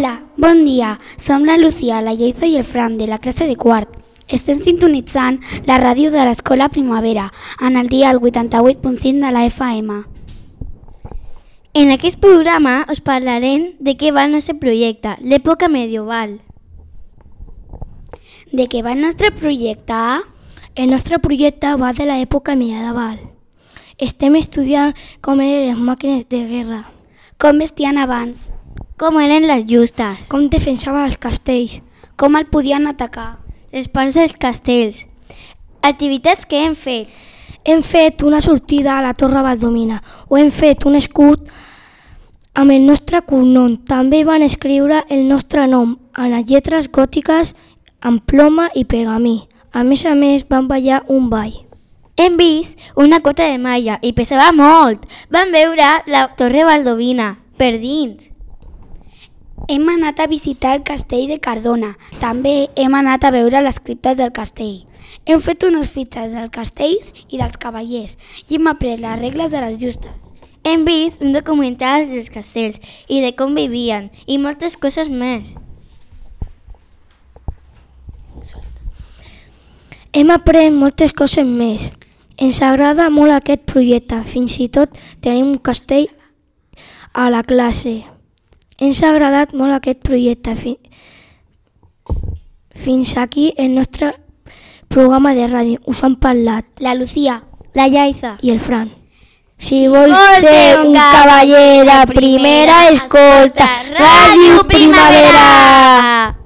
Bon dia, som la Lucía, la Lleida i el Fran de la classe de quart. Estem sintonitzant la ràdio de l'Escola Primavera en el dia 88.5 de la FM. En aquest programa us parlarem de què va el nostre projecte, l'època medieval. De què va el nostre projecte? El nostre projecte va de l'època medieval. Estem estudiant com eren les màquines de guerra, Com vestien abans? Com eren les justes, com defensaven els castells, Com el podien atacar? les parts dels castells, activitats que hem fet, Hem fet una sortida a la Torre Valdomina o hem fet un escut amb el nostre cognom. També van escriure el nostre nom en les lletres gòtiques amb ploma i pergamí. A més a més, van ballar un ball. hem vist una cota de malla i pesava molt. Vam veure la Torre Valdovina per dins. Hem anat a visitar el castell de Cardona. També hem anat a veure les criptes del castell. Hem fet unes fitxes dels castells i dels cavallers i hem après les regles de les justes. Hem vist un documental dels castells i de com vivien i moltes coses més. Hem après moltes coses més. Ens agrada molt aquest projecte. Fins i tot tenim un castell a la classe. Ens ha agradat molt aquest projecte. Fi- Fins aquí el nostre programa de ràdio. Us han parlat La Lucía, La Llaiza. i el Fran. Si vols ser un cavaller de primera, escolta Ràdio Primavera.